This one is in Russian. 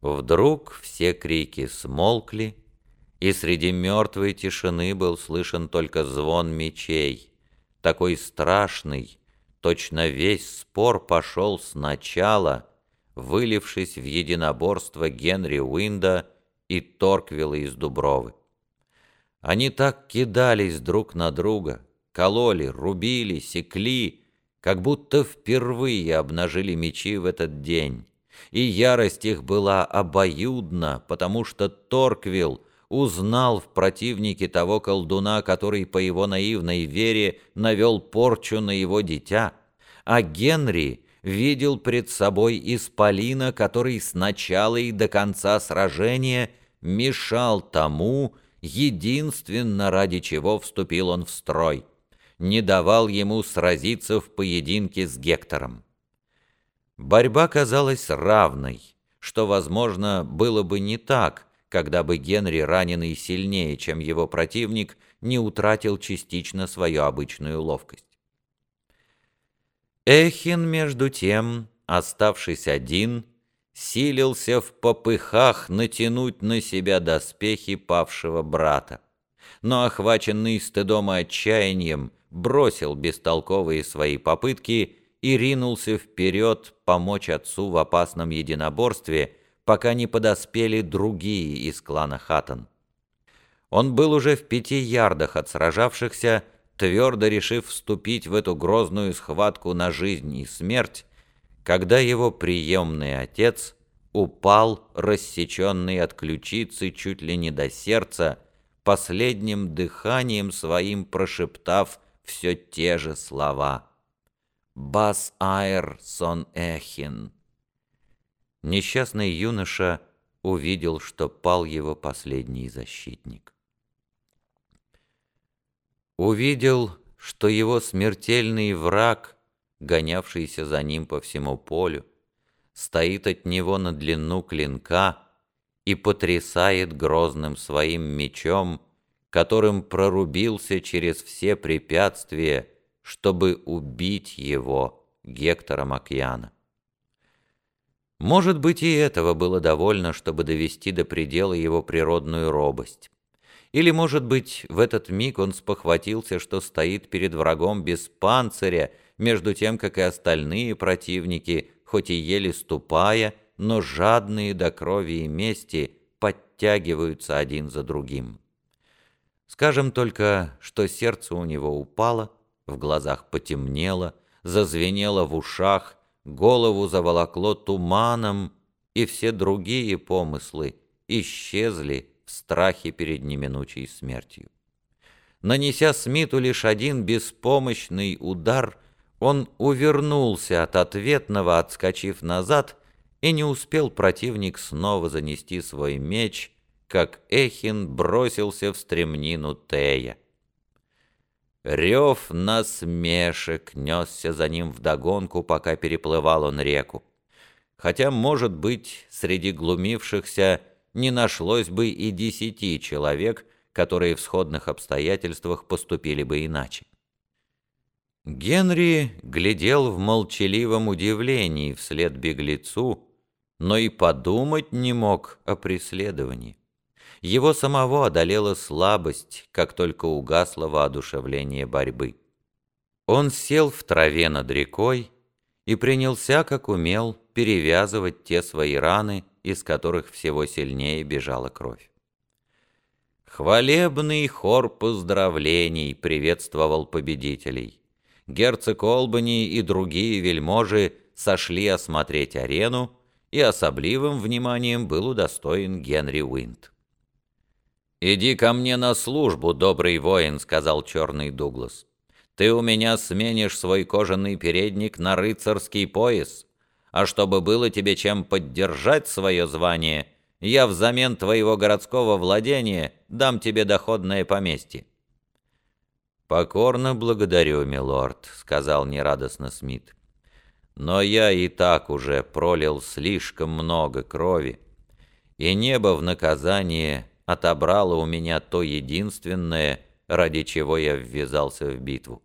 Вдруг все крики смолкли, и среди мертвой тишины был слышен только звон мечей, такой страшный, точно весь спор пошел сначала, вылившись в единоборство Генри Уинда и Торквилла из Дубровы. Они так кидались друг на друга, кололи, рубили, секли, как будто впервые обнажили мечи в этот день. И ярость их была обоюдна, потому что Торквилл узнал в противнике того колдуна, который по его наивной вере навел порчу на его дитя, а Генри видел пред собой исполина, который с начала и до конца сражения мешал тому, единственно ради чего вступил он в строй, не давал ему сразиться в поединке с Гектором. Борьба казалась равной, что, возможно, было бы не так, когда бы Генри, раненый сильнее, чем его противник, не утратил частично свою обычную ловкость. Эхин, между тем, оставшись один, силился в попыхах натянуть на себя доспехи павшего брата, но, охваченный стыдом и отчаянием, бросил бестолковые свои попытки и ринулся вперед помочь отцу в опасном единоборстве, пока не подоспели другие из клана Хаттон. Он был уже в пяти ярдах от сражавшихся, твердо решив вступить в эту грозную схватку на жизнь и смерть, когда его приемный отец упал, рассеченный от ключицы чуть ли не до сердца, последним дыханием своим прошептав все те же слова «Бас аэр сон эхин». Несчастный юноша увидел, что пал его последний защитник. Увидел, что его смертельный враг, гонявшийся за ним по всему полю, стоит от него на длину клинка и потрясает грозным своим мечом, которым прорубился через все препятствия, чтобы убить его, Гектора Макьяна. Может быть, и этого было довольно, чтобы довести до предела его природную робость. Или, может быть, в этот миг он спохватился, что стоит перед врагом без панциря, между тем, как и остальные противники, хоть и еле ступая, но жадные до крови и мести, подтягиваются один за другим. Скажем только, что сердце у него упало, в глазах потемнело, зазвенело в ушах, голову заволокло туманом, и все другие помыслы исчезли в страхе перед неминучей смертью. Нанеся Смиту лишь один беспомощный удар, он увернулся от ответного, отскочив назад, и не успел противник снова занести свой меч, как Эхин бросился в стремнину Тея. Рев насмешек несся за ним вдогонку, пока переплывал он реку. Хотя, может быть, среди глумившихся не нашлось бы и десяти человек, которые в сходных обстоятельствах поступили бы иначе. Генри глядел в молчаливом удивлении вслед беглецу, но и подумать не мог о преследовании. Его самого одолела слабость, как только угасло воодушевление борьбы. Он сел в траве над рекой и принялся, как умел, перевязывать те свои раны, из которых всего сильнее бежала кровь. Хвалебный хор поздравлений приветствовал победителей. Герцог Олбани и другие вельможи сошли осмотреть арену, и особливым вниманием был удостоен Генри Уинт. «Иди ко мне на службу, добрый воин», — сказал черный Дуглас. «Ты у меня сменишь свой кожаный передник на рыцарский пояс, а чтобы было тебе чем поддержать свое звание, я взамен твоего городского владения дам тебе доходное поместье». «Покорно благодарю, милорд», — сказал нерадостно Смит. «Но я и так уже пролил слишком много крови, и небо в наказание отобрало у меня то единственное, ради чего я ввязался в битву.